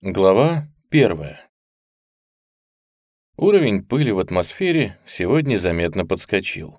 Глава первая. Уровень пыли в атмосфере сегодня заметно подскочил.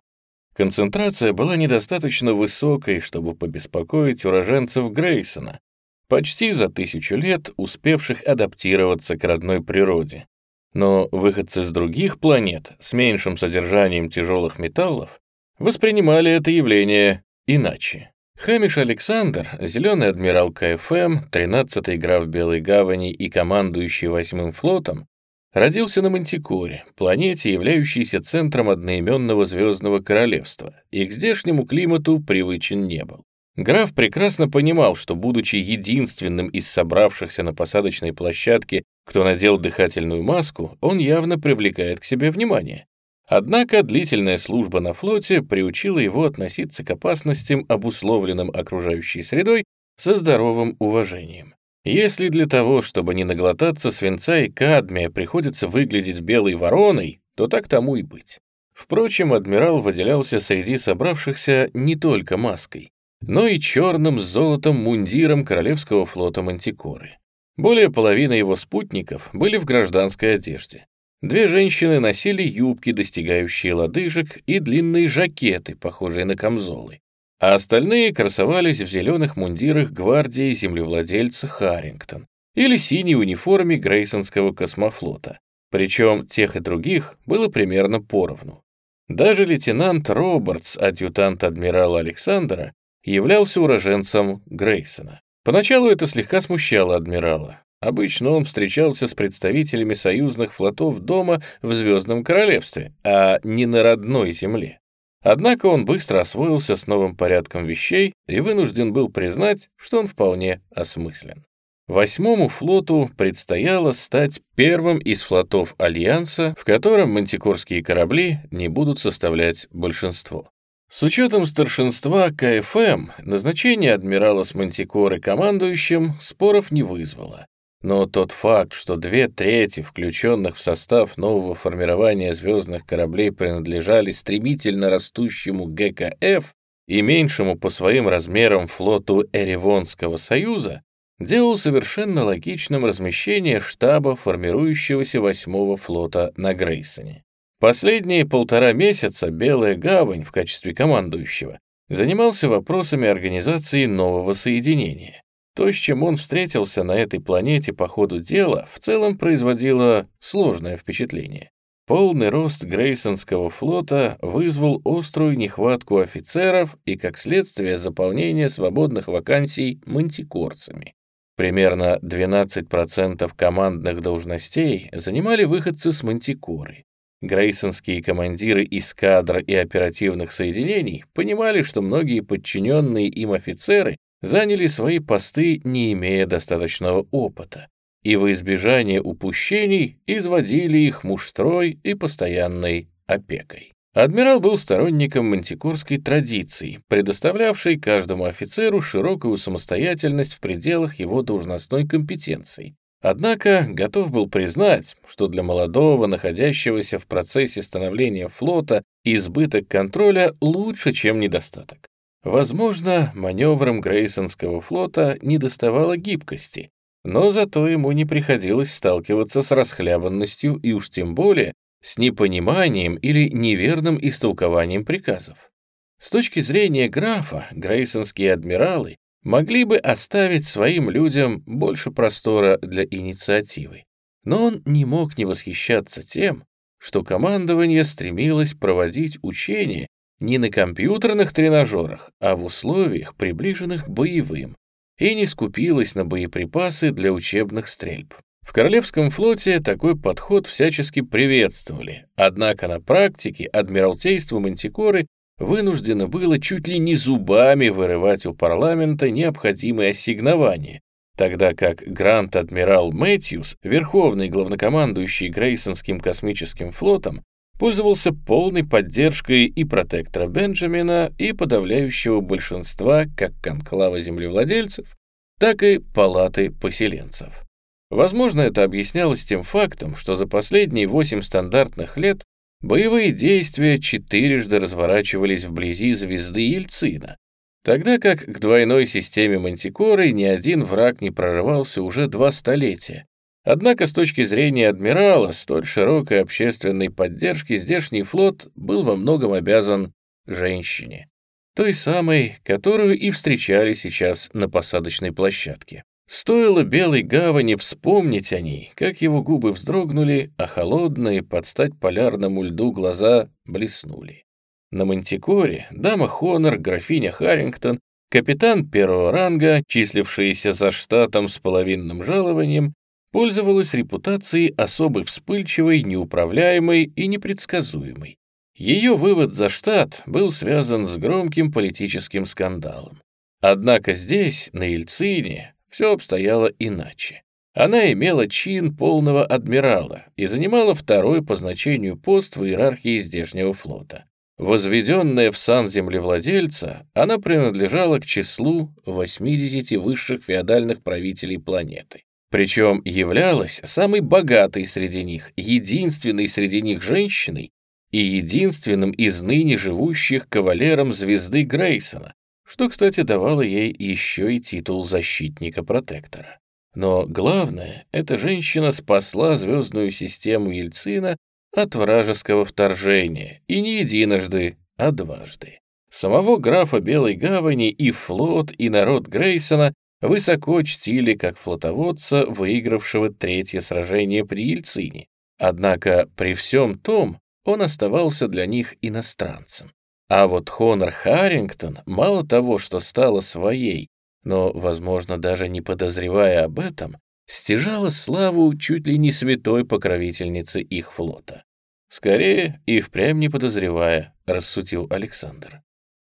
Концентрация была недостаточно высокой, чтобы побеспокоить уроженцев Грейсона, почти за тысячу лет успевших адаптироваться к родной природе. Но выходцы с других планет с меньшим содержанием тяжелых металлов воспринимали это явление иначе. Хэмиш Александр, зеленый адмирал КФМ, 13-й граф Белой Гавани и командующий восьмым флотом, родился на Мантикоре, планете, являющейся центром одноименного звездного королевства, и к здешнему климату привычен не был. Граф прекрасно понимал, что, будучи единственным из собравшихся на посадочной площадке, кто надел дыхательную маску, он явно привлекает к себе внимание. Однако длительная служба на флоте приучила его относиться к опасностям, обусловленным окружающей средой, со здоровым уважением. Если для того, чтобы не наглотаться свинца и кадмия, приходится выглядеть белой вороной, то так тому и быть. Впрочем, адмирал выделялся среди собравшихся не только маской, но и черным с золотом мундиром Королевского флота Мантикоры. Более половины его спутников были в гражданской одежде. Две женщины носили юбки, достигающие лодыжек, и длинные жакеты, похожие на камзолы, а остальные красовались в зеленых мундирах гвардии землевладельца Харрингтон или синей униформе Грейсонского космофлота. Причем тех и других было примерно поровну. Даже лейтенант Робертс, адъютант адмирала Александра, являлся уроженцем Грейсона. Поначалу это слегка смущало адмирала. Обычно он встречался с представителями союзных флотов дома в Звездном Королевстве, а не на родной земле. Однако он быстро освоился с новым порядком вещей и вынужден был признать, что он вполне осмыслен. Восьмому флоту предстояло стать первым из флотов Альянса, в котором мантикорские корабли не будут составлять большинство. С учетом старшинства КФМ, назначение адмирала с Мантикоры командующим споров не вызвало. Но тот факт, что две трети включенных в состав нового формирования звездных кораблей принадлежали стремительно растущему ГКФ и меньшему по своим размерам флоту Эревонского союза, делал совершенно логичным размещение штаба формирующегося восьмого флота на Грейсоне. Последние полтора месяца Белая Гавань в качестве командующего занимался вопросами организации нового соединения. То, с чем он встретился на этой планете по ходу дела, в целом производило сложное впечатление. Полный рост Грейсонского флота вызвал острую нехватку офицеров и, как следствие, заполнение свободных вакансий мантикорцами. Примерно 12% командных должностей занимали выходцы с мантикоры. Грейсонские командиры эскадр и оперативных соединений понимали, что многие подчиненные им офицеры заняли свои посты, не имея достаточного опыта, и во избежание упущений изводили их муштрой и постоянной опекой. Адмирал был сторонником мантикорской традиции, предоставлявшей каждому офицеру широкую самостоятельность в пределах его должностной компетенции. Однако готов был признать, что для молодого, находящегося в процессе становления флота, избыток контроля лучше, чем недостаток. Возможно, маневрам Грейсонского флота недоставало гибкости, но зато ему не приходилось сталкиваться с расхлябанностью и уж тем более с непониманием или неверным истолкованием приказов. С точки зрения графа, грейсонские адмиралы могли бы оставить своим людям больше простора для инициативы. Но он не мог не восхищаться тем, что командование стремилось проводить учения не на компьютерных тренажерах, а в условиях, приближенных к боевым, и не скупилась на боеприпасы для учебных стрельб. В Королевском флоте такой подход всячески приветствовали, однако на практике Адмиралтейство Мантикоры вынуждено было чуть ли не зубами вырывать у парламента необходимые ассигнования, тогда как Грант-адмирал Мэтьюс, верховный главнокомандующий Грейсонским космическим флотом, пользовался полной поддержкой и протектора Бенджамина, и подавляющего большинства как конклава землевладельцев, так и палаты поселенцев. Возможно, это объяснялось тем фактом, что за последние восемь стандартных лет боевые действия четырежды разворачивались вблизи звезды Ельцина, тогда как к двойной системе Мантикоры ни один враг не прорывался уже два столетия, Однако с точки зрения адмирала, столь широкой общественной поддержки здешний флот был во многом обязан женщине. Той самой, которую и встречали сейчас на посадочной площадке. Стоило Белой Гавани вспомнить о ней, как его губы вздрогнули, а холодные, под стать полярному льду глаза блеснули. На Мантикоре дама Хонор, графиня Харрингтон, капитан первого ранга, числившаяся за штатом с половинным жалованием, пользовалась репутацией особо вспыльчивой, неуправляемой и непредсказуемой. Ее вывод за штат был связан с громким политическим скандалом. Однако здесь, на Ельцине, все обстояло иначе. Она имела чин полного адмирала и занимала второй по значению пост в иерархии здешнего флота. Возведенная в сан землевладельца, она принадлежала к числу 80 высших феодальных правителей планеты. Причем являлась самой богатой среди них, единственной среди них женщиной и единственным из ныне живущих кавалером звезды Грейсона, что, кстати, давало ей еще и титул защитника-протектора. Но главное, эта женщина спасла звездную систему Ельцина от вражеского вторжения, и не единожды, а дважды. Самого графа Белой Гавани и флот, и народ Грейсона высоко чтили как флотоводца, выигравшего третье сражение при Ельцине. Однако при всем том он оставался для них иностранцем. А вот Хонор Харрингтон мало того, что стала своей, но, возможно, даже не подозревая об этом, стяжала славу чуть ли не святой покровительницы их флота. Скорее, и впрямь не подозревая, рассудил Александр.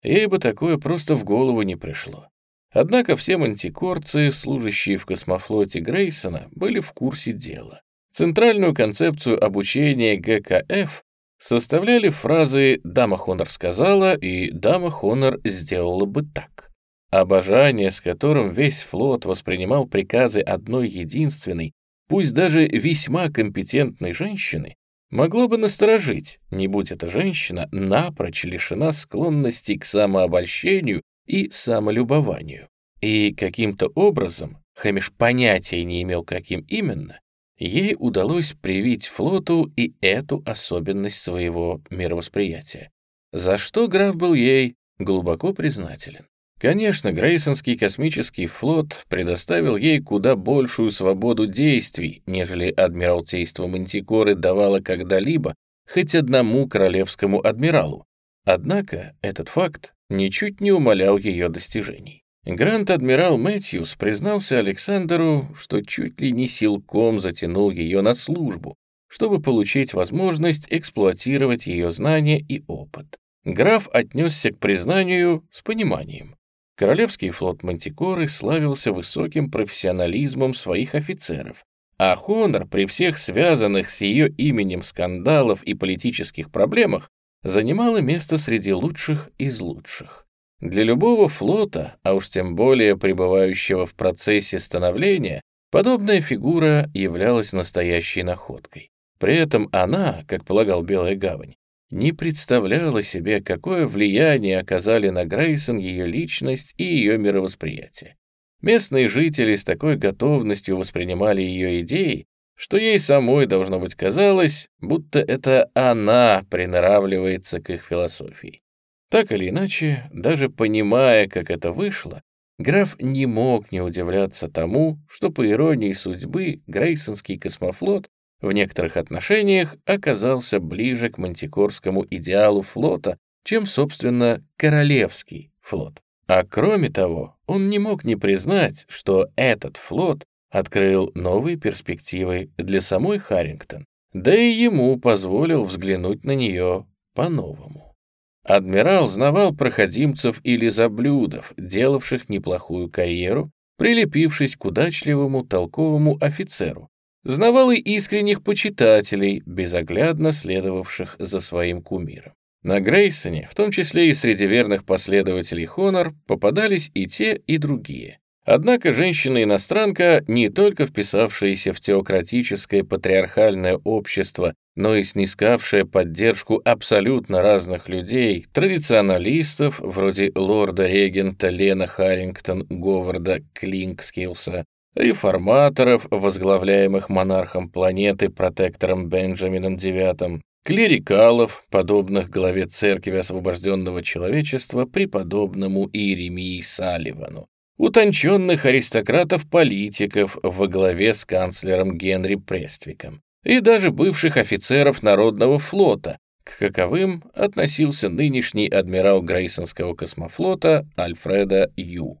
Ей бы такое просто в голову не пришло. Однако все мантикорцы, служащие в космофлоте Грейсона, были в курсе дела. Центральную концепцию обучения ГКФ составляли фразы «Дама Хонор сказала» и «Дама Хонор сделала бы так». Обожание, с которым весь флот воспринимал приказы одной единственной, пусть даже весьма компетентной женщины, могло бы насторожить, не будь эта женщина напрочь лишена склонности к самообольщению и самолюбованию. И каким-то образом, Хэмиш понятия не имел, каким именно, ей удалось привить флоту и эту особенность своего мировосприятия, за что граф был ей глубоко признателен. Конечно, Грейсонский космический флот предоставил ей куда большую свободу действий, нежели Адмиралтейство Мантикоры давало когда-либо хоть одному королевскому адмиралу. Однако этот факт ничуть не умалял ее достижений. Гранд-адмирал Мэтьюс признался Александру, что чуть ли не силком затянул ее на службу, чтобы получить возможность эксплуатировать ее знания и опыт. Граф отнесся к признанию с пониманием. Королевский флот Мантикоры славился высоким профессионализмом своих офицеров, а Хонор при всех связанных с ее именем скандалов и политических проблемах занимала место среди лучших из лучших. Для любого флота, а уж тем более пребывающего в процессе становления, подобная фигура являлась настоящей находкой. При этом она, как полагал Белая Гавань, не представляла себе, какое влияние оказали на Грейсон ее личность и ее мировосприятие. Местные жители с такой готовностью воспринимали ее идеи, что ей самой, должно быть, казалось, будто это она приноравливается к их философии. Так или иначе, даже понимая, как это вышло, граф не мог не удивляться тому, что, по иронии судьбы, Грейсонский космофлот в некоторых отношениях оказался ближе к мантикорскому идеалу флота, чем, собственно, королевский флот. А кроме того, он не мог не признать, что этот флот открыл новые перспективы для самой Харрингтон, да и ему позволил взглянуть на нее по-новому. Адмирал знавал проходимцев или заблюдов, делавших неплохую карьеру, прилепившись к удачливому толковому офицеру. Знавал и искренних почитателей, безоглядно следовавших за своим кумиром. На Грейсоне, в том числе и среди верных последователей Хонор, попадались и те, и другие. Однако женщина-иностранка, не только вписавшаяся в теократическое патриархальное общество но и снискавшая поддержку абсолютно разных людей, традиционалистов, вроде лорда-регента Лена Харрингтон Говарда Клинкскилса, реформаторов, возглавляемых монархом планеты протектором Бенджамином IX, клерикалов, подобных главе церкви освобожденного человечества преподобному Иеремии Салливану, утонченных аристократов-политиков во главе с канцлером Генри Прествиком и даже бывших офицеров Народного флота, к каковым относился нынешний адмирал Грейсонского космофлота Альфреда Ю.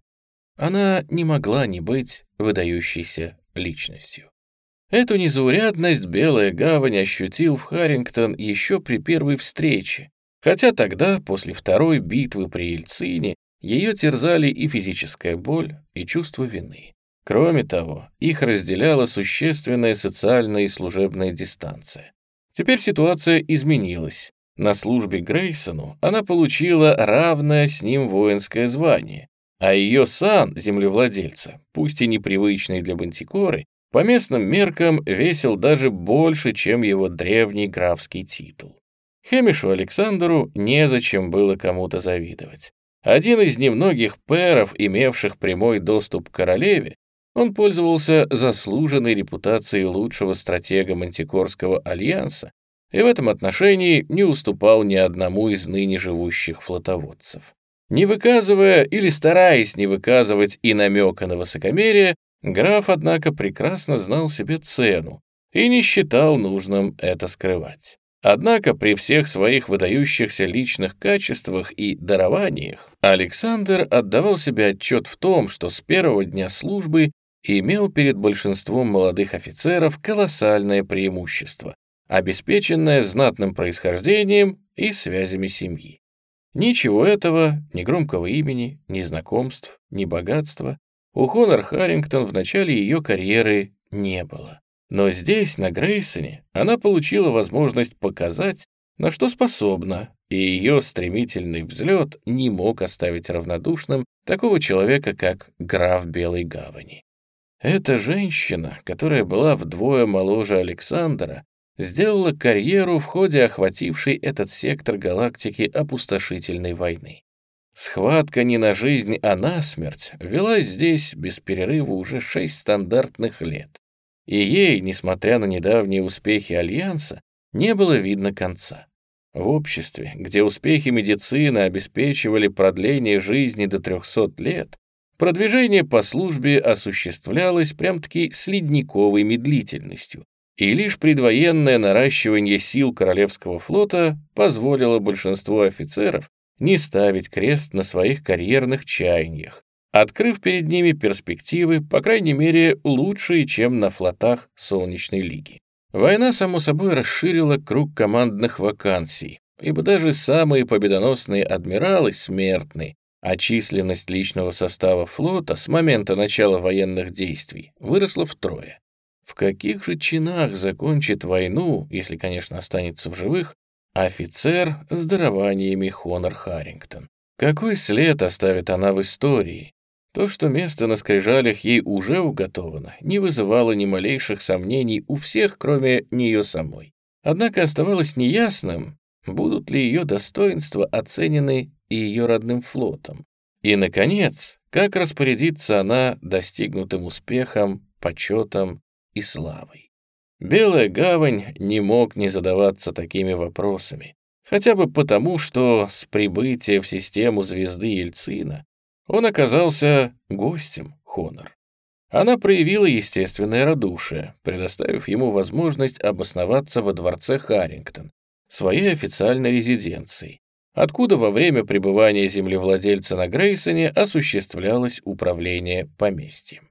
Она не могла не быть выдающейся личностью. Эту незаурядность Белая Гавань ощутил в Харрингтон еще при первой встрече, хотя тогда, после второй битвы при Ельцине, ее терзали и физическая боль, и чувство вины. Кроме того, их разделяла существенная социальная и служебная дистанция. Теперь ситуация изменилась. На службе Грейсону она получила равное с ним воинское звание, а ее сан землевладельца, пусть и непривычный для Бантикоры, по местным меркам весил даже больше, чем его древний графский титул. Хемишу Александру незачем было кому-то завидовать. Один из немногих пэров, имевших прямой доступ к королеве, он пользовался заслуженной репутацией лучшего стратега Мантикорского альянса и в этом отношении не уступал ни одному из ныне живущих флотоводцев. Не выказывая или стараясь не выказывать и намека на высокомерие, Граф, однако, прекрасно знал себе цену и не считал нужным это скрывать. Однако при всех своих выдающихся личных качествах и дарованиях Александр отдавал себе отчет в том, что с первого дня службы имел перед большинством молодых офицеров колоссальное преимущество, обеспеченное знатным происхождением и связями семьи. Ничего этого, ни громкого имени, ни знакомств, ни богатства, у Хонор Харрингтон в начале ее карьеры не было. Но здесь, на Грейсоне, она получила возможность показать, на что способна, и ее стремительный взлет не мог оставить равнодушным такого человека, как граф Белой Гавани. Эта женщина, которая была вдвое моложе Александра, сделала карьеру в ходе охватившей этот сектор галактики опустошительной войны. Схватка не на жизнь, а на смерть велась здесь без перерыва уже шесть стандартных лет. И ей, несмотря на недавние успехи Альянса, не было видно конца. В обществе, где успехи медицины обеспечивали продление жизни до 300 лет, продвижение по службе осуществлялось прям-таки с ледниковой медлительностью, и лишь предвоенное наращивание сил Королевского флота позволило большинству офицеров не ставить крест на своих карьерных чаяниях, открыв перед ними перспективы, по крайней мере, лучшие, чем на флотах Солнечной Лиги. Война, само собой, расширила круг командных вакансий, ибо даже самые победоносные адмиралы смертны, а численность личного состава флота с момента начала военных действий выросла втрое. В каких же чинах закончит войну, если, конечно, останется в живых, Офицер с дарованиями Хонор Харрингтон. Какой след оставит она в истории? То, что место на скрижалях ей уже уготовано, не вызывало ни малейших сомнений у всех, кроме нее самой. Однако оставалось неясным, будут ли ее достоинства оценены и ее родным флотом. И, наконец, как распорядится она достигнутым успехом, почетом и славой. Белая гавань не мог не задаваться такими вопросами, хотя бы потому, что с прибытия в систему звезды Ельцина он оказался гостем Хонор. Она проявила естественное радушие, предоставив ему возможность обосноваться во дворце Харрингтон, своей официальной резиденцией, откуда во время пребывания землевладельца на Грейсоне осуществлялось управление поместьем.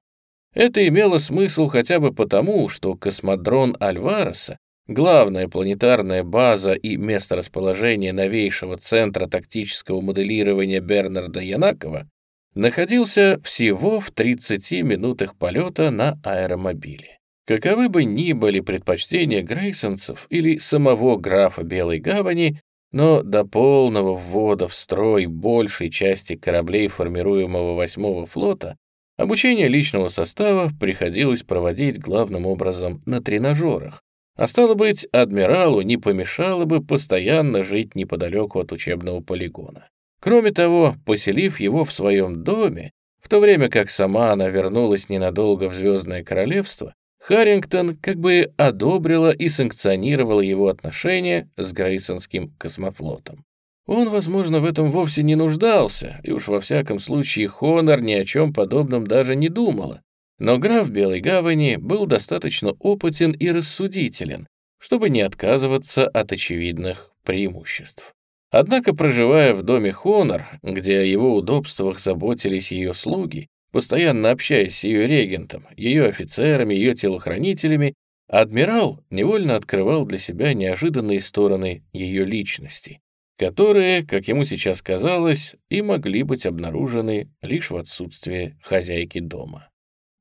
Это имело смысл хотя бы потому, что космодрон Альвареса, главная планетарная база и место расположения новейшего центра тактического моделирования Бернарда Янакова, находился всего в 30 минутах полета на аэромобиле. Каковы бы ни были предпочтения грейсонцев или самого графа Белой Гавани, но до полного ввода в строй большей части кораблей формируемого восьмого флота Обучение личного состава приходилось проводить главным образом на тренажерах, а стало быть, адмиралу не помешало бы постоянно жить неподалеку от учебного полигона. Кроме того, поселив его в своем доме, В то время как сама она вернулась ненадолго в Звездное Королевство, Харрингтон как бы одобрила и санкционировала его отношения с Грейсонским космофлотом. Он, возможно, в этом вовсе не нуждался, и уж во всяком случае Хонор ни о чем подобном даже не думала. Но граф Белой Гавани был достаточно опытен и рассудителен, чтобы не отказываться от очевидных преимуществ. Однако, проживая в доме Хонор, где о его удобствах заботились ее слуги, постоянно общаясь с ее регентом, ее офицерами, ее телохранителями, адмирал невольно открывал для себя неожиданные стороны ее личности, которые, как ему сейчас казалось, и могли быть обнаружены лишь в отсутствии хозяйки дома.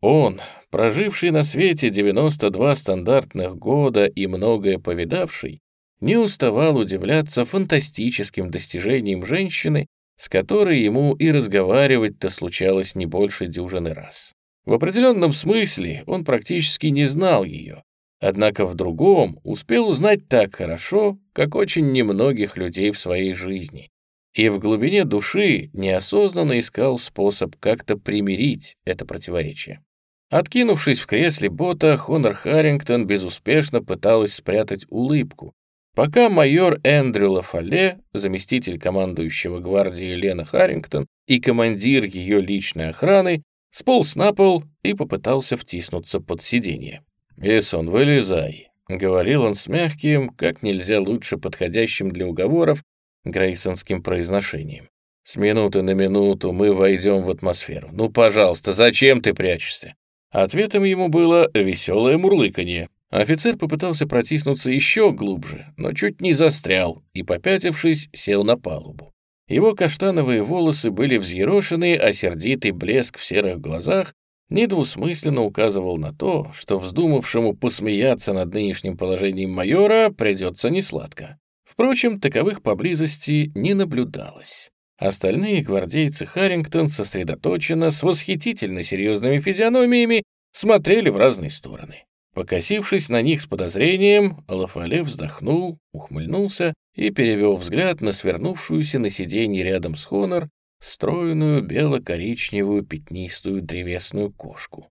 Он, проживший на свете 92 стандартных года и многое повидавший, не уставал удивляться фантастическим достижениям женщины, с которой ему и разговаривать-то случалось не больше дюжины раз. В определенном смысле он практически не знал ее, однако в другом успел узнать так хорошо, как очень немногих людей в своей жизни, и в глубине души неосознанно искал способ как-то примирить это противоречие. Откинувшись в кресле бота, Хонор Харрингтон безуспешно пыталась спрятать улыбку, Пока майор Эндрю Лафале, заместитель командующего гвардии Лена Харрингтон и командир ее личной охраны, сполз на пол и попытался втиснуться под сиденье. «Эсон, вылезай», — говорил он с мягким, как нельзя лучше подходящим для уговоров, грейсонским произношением. «С минуты на минуту мы войдем в атмосферу. Ну, пожалуйста, зачем ты прячешься?» Ответом ему было веселое мурлыканье. Офицер попытался протиснуться еще глубже, но чуть не застрял и, попятившись, сел на палубу. Его каштановые волосы были взъерошены, а сердитый блеск в серых глазах недвусмысленно указывал на то, что вздумавшему посмеяться над нынешним положением майора придется несладко. Впрочем, таковых поблизости не наблюдалось. Остальные гвардейцы Харрингтон сосредоточенно, с восхитительно серьезными физиономиями, смотрели в разные стороны. Покосившись на них с подозрением, Лафале вздохнул, ухмыльнулся и перевел взгляд на свернувшуюся на сиденье рядом с Хонор стройную бело-коричневую пятнистую древесную кошку.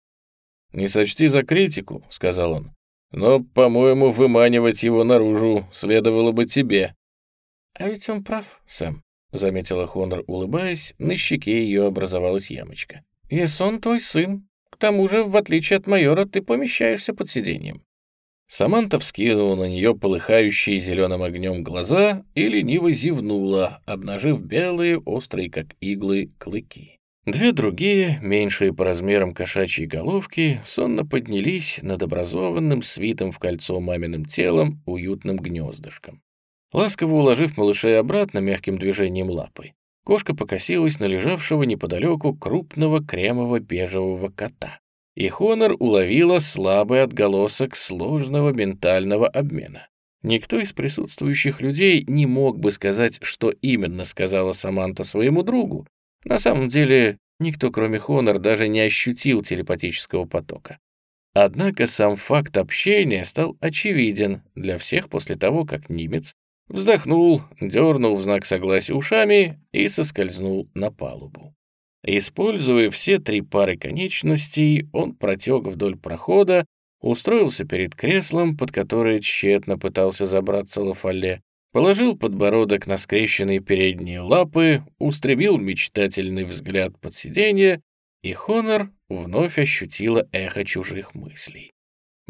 «Не сочти за критику», — сказал он, — «но, по-моему, выманивать его наружу следовало бы тебе». «А ведь он прав, Сэм», — заметила Хонор, улыбаясь, на щеке ее образовалась ямочка. «Если он твой сын, тому же, в отличие от майора, ты помещаешься под сиденьем». Саманта вскинула на нее полыхающие зеленым огнем глаза и лениво зевнула, обнажив белые, острые, как иглы, клыки. Две другие, меньшие по размерам кошачьей головки, сонно поднялись над образованным, свитым в кольцо маминым телом, уютным гнездышком. Ласково уложив малышей обратно мягким движением лапы, Кошка покосилась на лежавшего неподалеку крупного кремово-бежевого кота. И Хонор уловила слабый отголосок сложного ментального обмена. Никто из присутствующих людей не мог бы сказать, что именно сказала Саманта своему другу. На самом деле, никто, кроме Хонор, даже не ощутил телепатического потока. Однако сам факт общения стал очевиден для всех после того, как немец Вздохнул, дернул в знак согласия ушами и соскользнул на палубу. Используя все три пары конечностей, он протек вдоль прохода, устроился перед креслом, под которое тщетно пытался забраться Лафале, положил подбородок на скрещенные передние лапы, устремил мечтательный взгляд под сиденье, и Хонор вновь ощутила эхо чужих мыслей.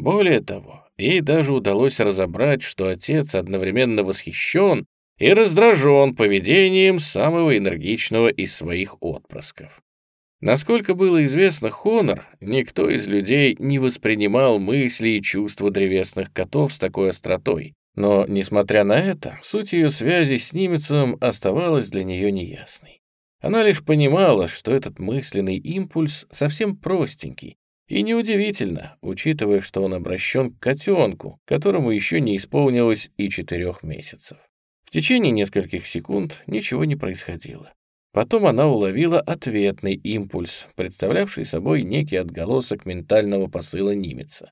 Более того, ей даже удалось разобрать, что отец одновременно восхищен и раздражен поведением самого энергичного из своих отпрысков. Насколько было известно Хонор, никто из людей не воспринимал мысли и чувства древесных котов с такой остротой. Но, несмотря на это, суть ее связи с немецем оставалась для нее неясной. Она лишь понимала, что этот мысленный импульс совсем простенький, и неудивительно, учитывая, что он обращен к котенку, которому еще не исполнилось и четырех месяцев. В течение нескольких секунд ничего не происходило. Потом она уловила ответный импульс, представлявший собой некий отголосок ментального посыла немеца.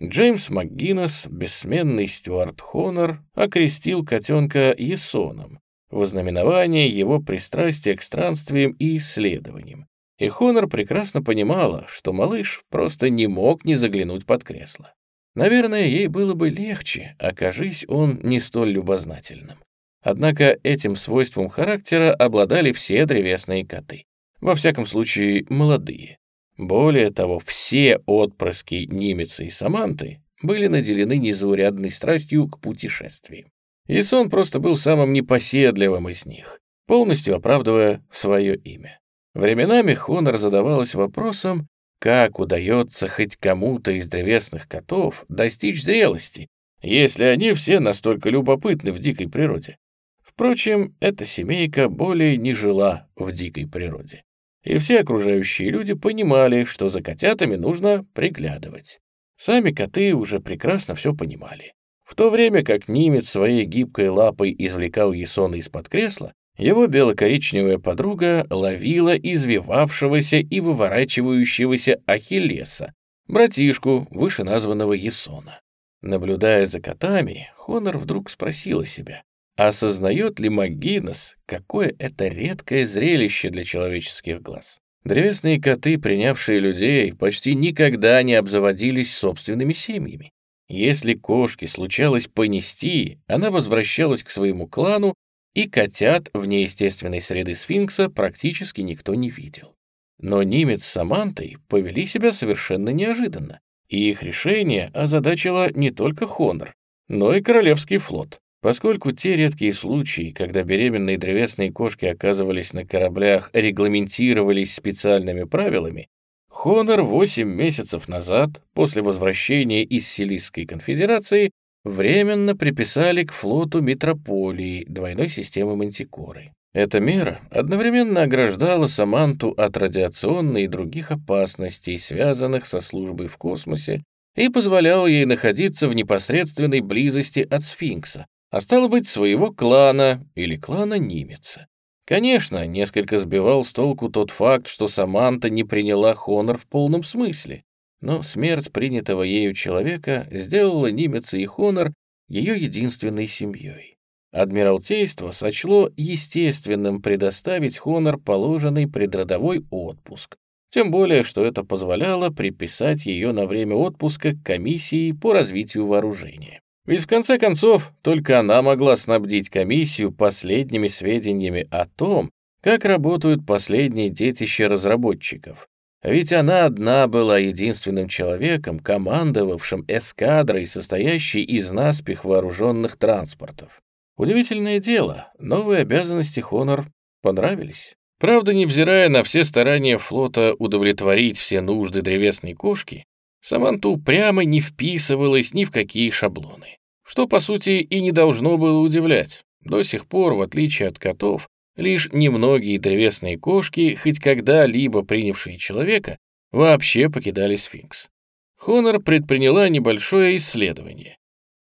Джеймс МакГиннес, бессменный Стюарт Хонор, окрестил котенка Есоном, в ознаменование его пристрастия к странствиям и исследованиям, И Хонор прекрасно понимала, что малыш просто не мог не заглянуть под кресло. Наверное, ей было бы легче, окажись он не столь любознательным. Однако этим свойством характера обладали все древесные коты. Во всяком случае, молодые. Более того, все отпрыски Нимеца и Саманты были наделены незаурядной страстью к путешествиям. Исон просто был самым непоседливым из них, полностью оправдывая свое имя. Временами Хонор задавалась вопросом, как удается хоть кому-то из древесных котов достичь зрелости, если они все настолько любопытны в дикой природе? Впрочем, эта семейка более не жила в дикой природе. И все окружающие люди понимали, что за котятами нужно приглядывать. Сами коты уже прекрасно все понимали. В то время как Нимец своей гибкой лапой извлекал Есона из-под кресла, его бело-коричневая подруга ловила извивавшегося и выворачивающегося Ахиллеса, братишку вышеназванного Есона. Наблюдая за котами, Хонор вдруг спросила себя, осознает ли МакГиннес, какое это редкое зрелище для человеческих глаз. Древесные коты, принявшие людей, почти никогда не обзаводились собственными семьями. Если кошке случалось понести, она возвращалась к своему клану и котят вне естественной среды сфинкса практически никто не видел. Но Нимец с Самантой повели себя совершенно неожиданно, и их решение озадачило не только Хонор, но и Королевский флот. Поскольку те редкие случаи, когда беременные древесные кошки оказывались на кораблях, регламентировались специальными правилами, Хонор 8 месяцев назад, после возвращения из Силийской конфедерации, временно приписали к флоту метрополии двойной системы Мантикоры. Эта мера одновременно ограждала Саманту от радиационной и других опасностей, связанных со службой в космосе, и позволяла ей находиться в непосредственной близости от сфинкса, а стало быть, своего клана или клана Нимеца. Конечно, несколько сбивал с толку тот факт, что Саманта не приняла Хонор в полном смысле, но смерть принятого ею человека сделала Нимеца и Хонор ее единственной семьей. Адмиралтейство сочло естественным предоставить Хонор положенный предродовой отпуск, тем более, что это позволяло приписать ее на время отпуска к комиссии по развитию вооружения. Ведь в конце концов только она могла снабдить комиссию последними сведениями о том, как работают последние детища разработчиков. Ведь она одна была единственным человеком, командовавшим эскадрой, состоящей из наспех вооруженных транспортов. Удивительное дело, новые обязанности Хонор понравились. Правда, невзирая на все старания флота удовлетворить все нужды древесной кошки, Саманта упрямо не вписывалась ни в какие шаблоны. Что, по сути, и не должно было удивлять. До сих пор, в отличие от котов, Лишь немногие древесные кошки, хоть когда-либо принявшие человека, вообще покидали сфинкс. Хонор предприняла небольшое исследование.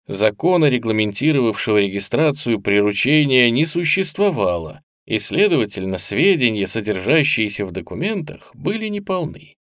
Закона, регламентировавшего регистрацию приручения, не существовало, и, следовательно, сведения, содержащиеся в документах, были неполны.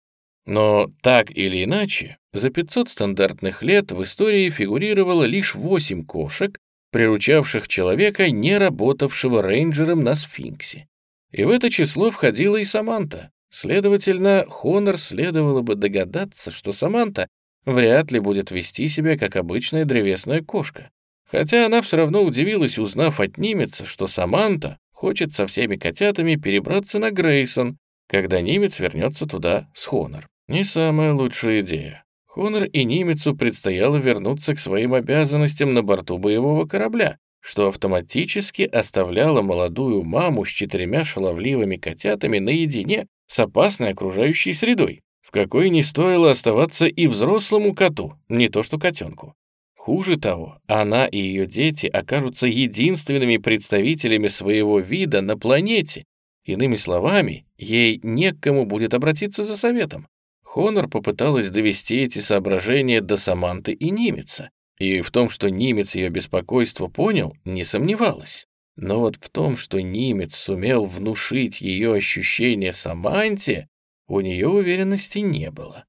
Но так или иначе, за 500 стандартных лет в истории фигурировало лишь 8 кошек, приручавших человека, не работавшего рейнджером на сфинксе. И в это число входила и Саманта. Следовательно, Хонор следовало бы догадаться, что Саманта вряд ли будет вести себя как обычная древесная кошка. Хотя она все равно удивилась, узнав от немеца, что Саманта хочет со всеми котятами перебраться на Грейсон, когда немец вернется туда с Хонор. Не самая лучшая идея. Хонор и Нимецу предстояло вернуться к своим обязанностям на борту боевого корабля, что автоматически оставляло молодую маму с четырьмя шаловливыми котятами наедине с опасной окружающей средой, в какой не стоило оставаться и взрослому коту, не то что котенку. Хуже того, она и ее дети окажутся единственными представителями своего вида на планете. Иными словами, ей не к кому будет обратиться за советом. Хонор попыталась довести эти соображения до Саманты и Нимеца, и в том, что Нимец ее беспокойство понял, не сомневалась. Но вот в том, что Нимец сумел внушить ее ощущение Саманте, у нее уверенности не было.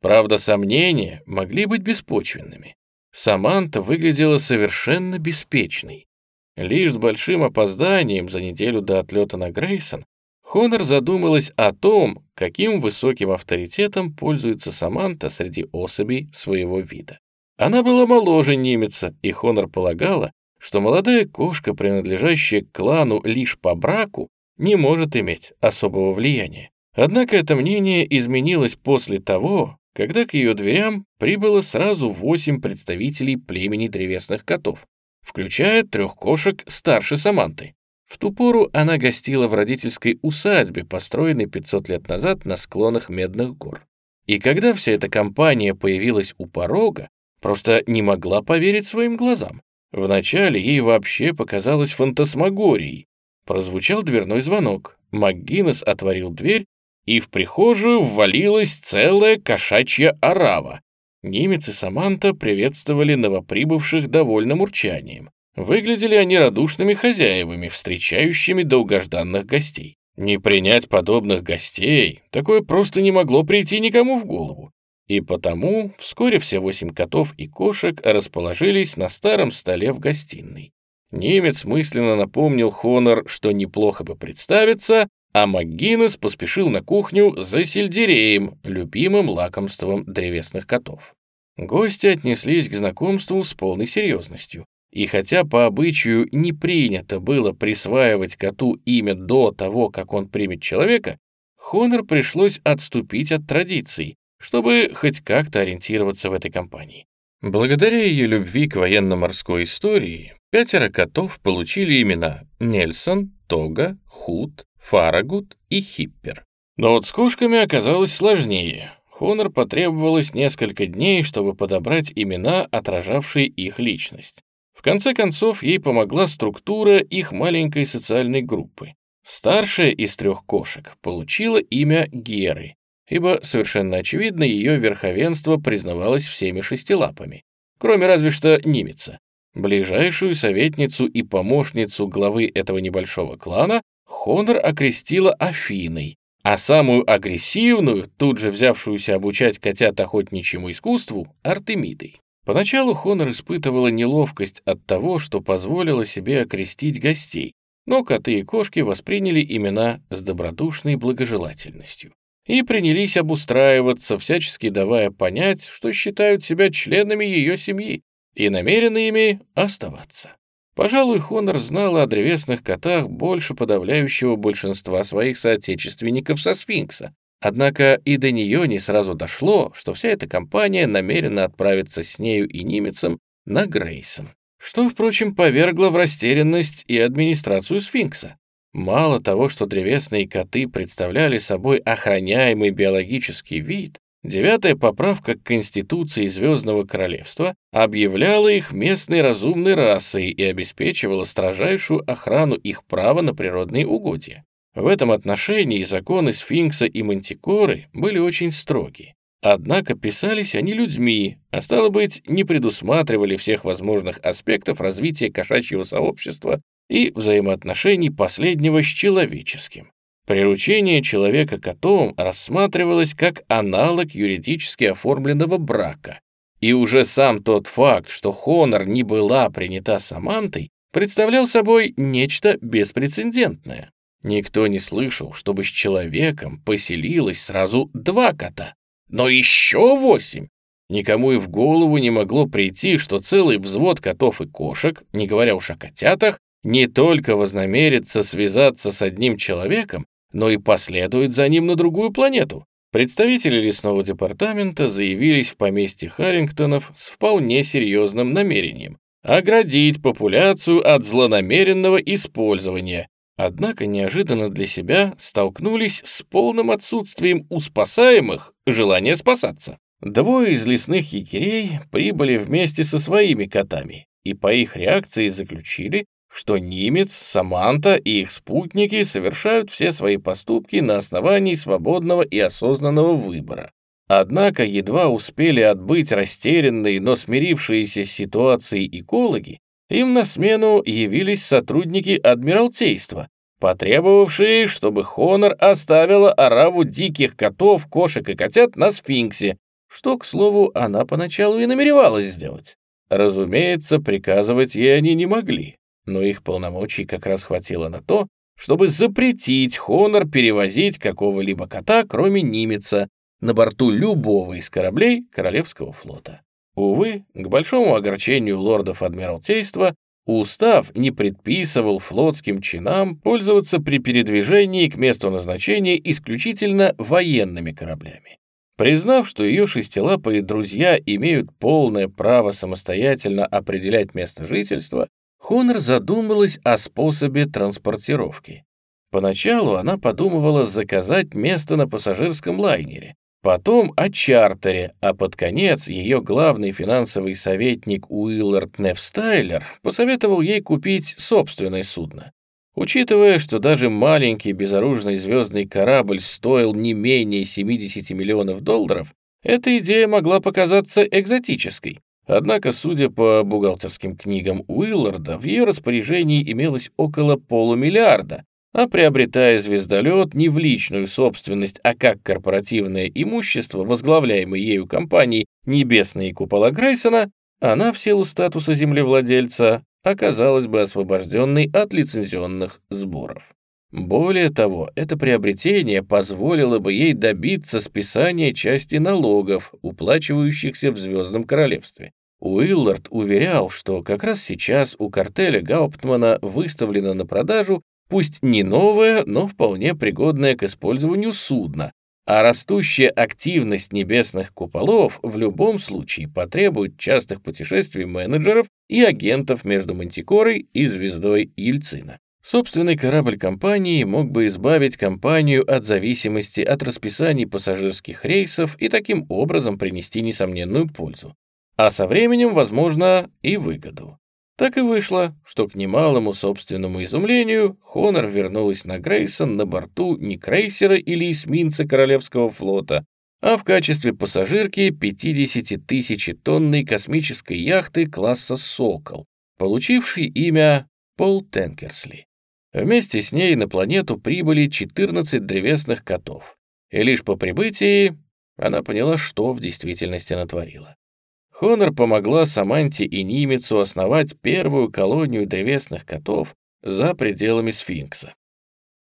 Правда, сомнения могли быть беспочвенными. Саманта выглядела совершенно беспечной. Лишь с большим опозданием за неделю до отлета на Грейсон Хонор задумалась о том, каким высоким авторитетом пользуется Саманта среди особей своего вида. Она была моложе немеца, и Хонор полагала, что молодая кошка, принадлежащая к клану лишь по браку, не может иметь особого влияния. Однако это мнение изменилось после того, когда к ее дверям прибыло сразу восемь представителей племени древесных котов, включая трех кошек старше Саманты. В ту пору она гостила в родительской усадьбе, построенной 500 лет назад на склонах Медных гор. И когда вся эта компания появилась у порога, просто не могла поверить своим глазам. Вначале ей вообще показалось фантасмагорией. Прозвучал дверной звонок. МакГиннес отворил дверь, и в прихожую ввалилась целая кошачья орава. Немец и Саманта приветствовали новоприбывших довольным урчанием. Выглядели они радушными хозяевами, встречающими долгожданных гостей. Не принять подобных гостей, такое просто не могло прийти никому в голову. И потому вскоре все восемь котов и кошек расположились на старом столе в гостиной. Немец мысленно напомнил Хонор, что неплохо бы представиться, а МакГиннес поспешил на кухню за сельдереем, любимым лакомством древесных котов. Гости отнеслись к знакомству с полной серьезностью. И хотя по обычаю не принято было присваивать коту имя до того, как он примет человека, Хонор пришлось отступить от традиций, чтобы хоть как-то ориентироваться в этой компании. Благодаря ее любви к военно-морской истории, пятеро котов получили имена Нельсон, Тога, Худ, Фарагут и Хиппер. Но вот с кошками оказалось сложнее. Хонор потребовалось несколько дней, чтобы подобрать имена, отражавшие их личность конце концов, ей помогла структура их маленькой социальной группы. Старшая из трех кошек получила имя Геры, ибо совершенно очевидно ее верховенство признавалось всеми шестилапами, кроме разве что Нимица. Ближайшую советницу и помощницу главы этого небольшого клана Хонор окрестила Афиной, а самую агрессивную, тут же взявшуюся обучать котят охотничьему искусству, Артемидой. Поначалу Хонор испытывала неловкость от того, что позволила себе окрестить гостей, но коты и кошки восприняли имена с добродушной благожелательностью и принялись обустраиваться, всячески давая понять, что считают себя членами ее семьи и намерены ими оставаться. Пожалуй, Хонор знала о древесных котах больше подавляющего большинства своих соотечественников со сфинкса, Однако и до нее не сразу дошло, что вся эта компания намерена отправиться с нею и немецем на Грейсон. Что, впрочем, повергло в растерянность и администрацию сфинкса. Мало того, что древесные коты представляли собой охраняемый биологический вид, девятая поправка к Конституции Звездного Королевства объявляла их местной разумной расой и обеспечивала строжайшую охрану их права на природные угодья. В этом отношении законы сфинкса и мантикоры были очень строги. Однако писались они людьми, а стало быть, не предусматривали всех возможных аспектов развития кошачьего сообщества и взаимоотношений последнего с человеческим. Приручение человека котом рассматривалось как аналог юридически оформленного брака, и уже сам тот факт, что Хонор не была принята Самантой, представлял собой нечто беспрецедентное. Никто не слышал, чтобы с человеком поселилось сразу два кота. Но еще восемь! Никому и в голову не могло прийти, что целый взвод котов и кошек, не говоря уж о котятах, не только вознамерится связаться с одним человеком, но и последует за ним на другую планету. Представители лесного департамента заявились в поместье Харрингтонов с вполне серьезным намерением оградить популяцию от злонамеренного использования, Однако неожиданно для себя столкнулись с полным отсутствием у спасаемых желания спасаться. Двое из лесных егерей прибыли вместе со своими котами и по их реакции заключили, что немец, Саманта и их спутники совершают все свои поступки на основании свободного и осознанного выбора. Однако едва успели отбыть растерянные, но смирившиеся с ситуацией экологи, им на смену явились сотрудники Адмиралтейства, потребовавшие, чтобы Хонор оставила ораву диких котов, кошек и котят на сфинксе, что, к слову, она поначалу и намеревалась сделать. Разумеется, приказывать ей они не могли, но их полномочий как раз хватило на то, чтобы запретить Хонор перевозить какого-либо кота, кроме Нимеца, на борту любого из кораблей Королевского флота. Увы, к большому огорчению лордов Адмиралтейства, устав не предписывал флотским чинам пользоваться при передвижении к месту назначения исключительно военными кораблями. Признав, что ее шестилапые друзья имеют полное право самостоятельно определять место жительства, Хонор задумалась о способе транспортировки. Поначалу она подумывала заказать место на пассажирском лайнере, потом о чартере, а под конец ее главный финансовый советник Уиллард Нефстайлер посоветовал ей купить собственное судно. Учитывая, что даже маленький безоружный звездный корабль стоил не менее 70 миллионов долларов, эта идея могла показаться экзотической. Однако, судя по бухгалтерским книгам Уилларда, в ее распоряжении имелось около полумиллиарда, а приобретая звездолет не в личную собственность, а как корпоративное имущество, возглавляемое ею компанией «Небесные купола Грейсона», она в силу статуса землевладельца оказалась бы освобожденной от лицензионных сборов. Более того, это приобретение позволило бы ей добиться списания части налогов, уплачивающихся в Звездном Королевстве. Уиллард уверял, что как раз сейчас у картеля Гауптмана выставлено на продажу пусть не новое, но вполне пригодное к использованию судно, а растущая активность небесных куполов в любом случае потребует частых путешествий менеджеров и агентов между Мантикорой и звездой Ельцина. Собственный корабль компании мог бы избавить компанию от зависимости от расписаний пассажирских рейсов и таким образом принести несомненную пользу, а со временем, возможно, и выгоду. Так и вышло, что к немалому собственному изумлению Хонор вернулась на Грейсон на борту не крейсера или эсминца Королевского флота, а в качестве пассажирки 50-тысячи-тонной космической яхты класса «Сокол», получившей имя Пол Тенкерсли. Вместе с ней на планету прибыли 14 древесных котов, и лишь по прибытии она поняла, что в действительности натворила. Хонор помогла Саманте и Нимецу основать первую колонию древесных котов за пределами Сфинкса.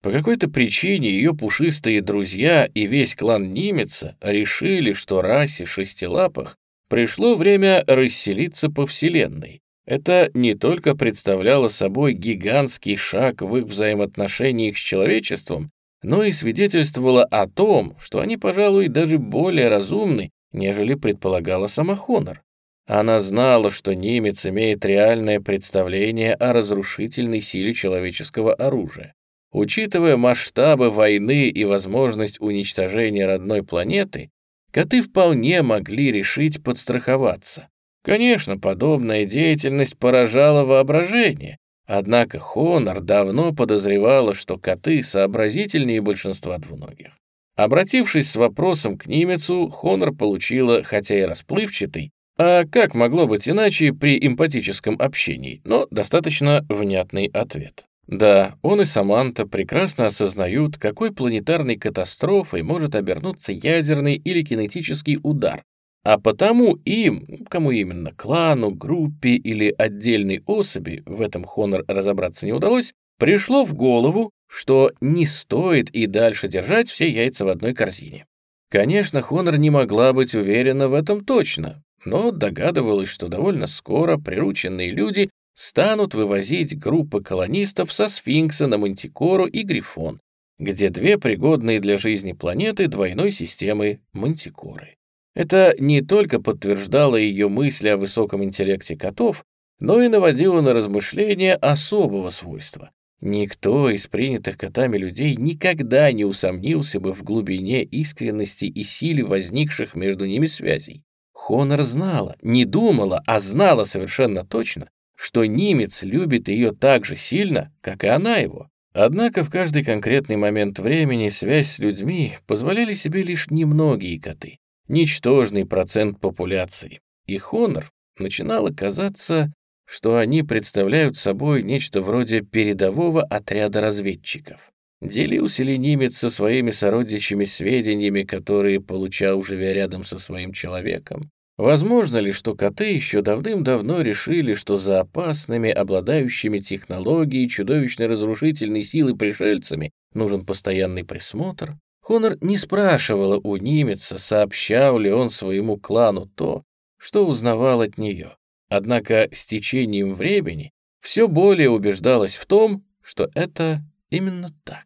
По какой-то причине ее пушистые друзья и весь клан Нимеца решили, что расе шестилапых пришло время расселиться по Вселенной. Это не только представляло собой гигантский шаг в их взаимоотношениях с человечеством, но и свидетельствовало о том, что они, пожалуй, даже более разумны, нежели предполагала сама Хонор. Она знала, что немец имеет реальное представление о разрушительной силе человеческого оружия. Учитывая масштабы войны и возможность уничтожения родной планеты, коты вполне могли решить подстраховаться. Конечно, подобная деятельность поражала воображение, однако Хонор давно подозревала, что коты сообразительнее большинства двуногих. Обратившись с вопросом к немецу, Хонор получила, хотя и расплывчатый, а как могло быть иначе при эмпатическом общении, но достаточно внятный ответ. Да, он и Саманта прекрасно осознают, какой планетарной катастрофой может обернуться ядерный или кинетический удар, а потому им, кому именно, клану, группе или отдельной особи, в этом Хонор разобраться не удалось, пришло в голову, что не стоит и дальше держать все яйца в одной корзине. Конечно, Хонор не могла быть уверена в этом точно, но догадывалась, что довольно скоро прирученные люди станут вывозить группы колонистов со сфинкса на Мантикору и Грифон, где две пригодные для жизни планеты двойной системы Мантикоры. Это не только подтверждало ее мысли о высоком интеллекте котов, но и наводило на размышления особого свойства. Никто из принятых котами людей никогда не усомнился бы в глубине искренности и силе возникших между ними связей. Хонор знала, не думала, а знала совершенно точно, что немец любит ее так же сильно, как и она его. Однако в каждый конкретный момент времени связь с людьми позволяли себе лишь немногие коты, ничтожный процент популяции. И Хонор начинало казаться, что они представляют собой нечто вроде передового отряда разведчиков. Делился ли немец со своими сородичами сведениями, которые получал, живя рядом со своим человеком? Возможно ли, что коты еще давным-давно решили, что за опасными, обладающими технологией чудовищной разрушительной силы пришельцами нужен постоянный присмотр? Хонор не спрашивала у немеца, сообщал ли он своему клану то, что узнавал от нее. Однако с течением времени все более убеждалась в том, что это именно так.